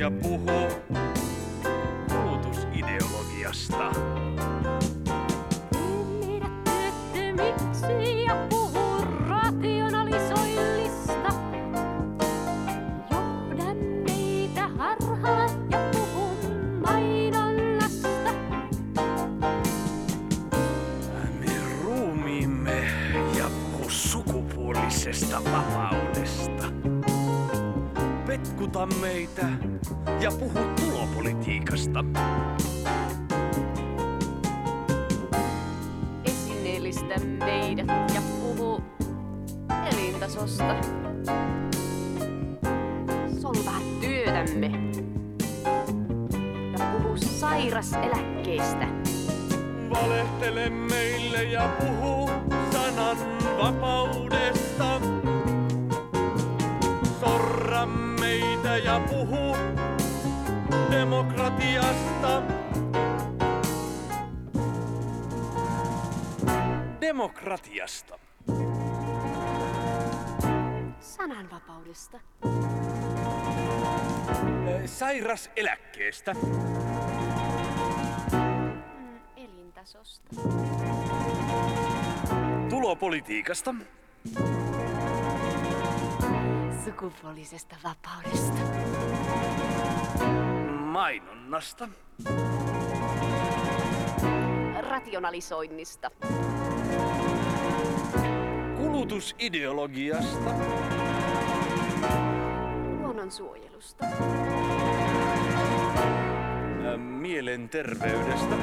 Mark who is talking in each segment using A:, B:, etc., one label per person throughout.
A: ja puhu
B: terveydestä.
A: Myrkytä sukupuolisesta vapaudesta. Petkuta meitä ja puhu tulopolitiikasta.
C: Esineellistä meidät ja puhu elintasosta. Solvaa työtämme ja puhu sairaseläkkeestä.
A: Valehtele meille ja puhu sanan vapaudesta. Sorra meitä ja puhu demokratiasta. Demokratiasta.
C: Sananvapaudesta.
A: Ö, Sairaseläkkeestä.
C: Elintasosta.
A: Tulopolitiikasta.
C: Sukupuolisesta vapaudesta.
A: Mainonnasta.
C: Rationalisoinnista.
A: Kulutusideologiasta.
C: Luonnonsuojelusta.
A: Mielenterveydestä.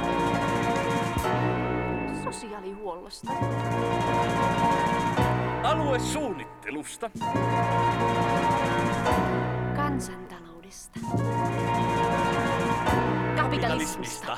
C: Sosiaalihuollosta.
A: Aluesuunnittelusta.
C: Kansantaloudesta. Kapitalismista.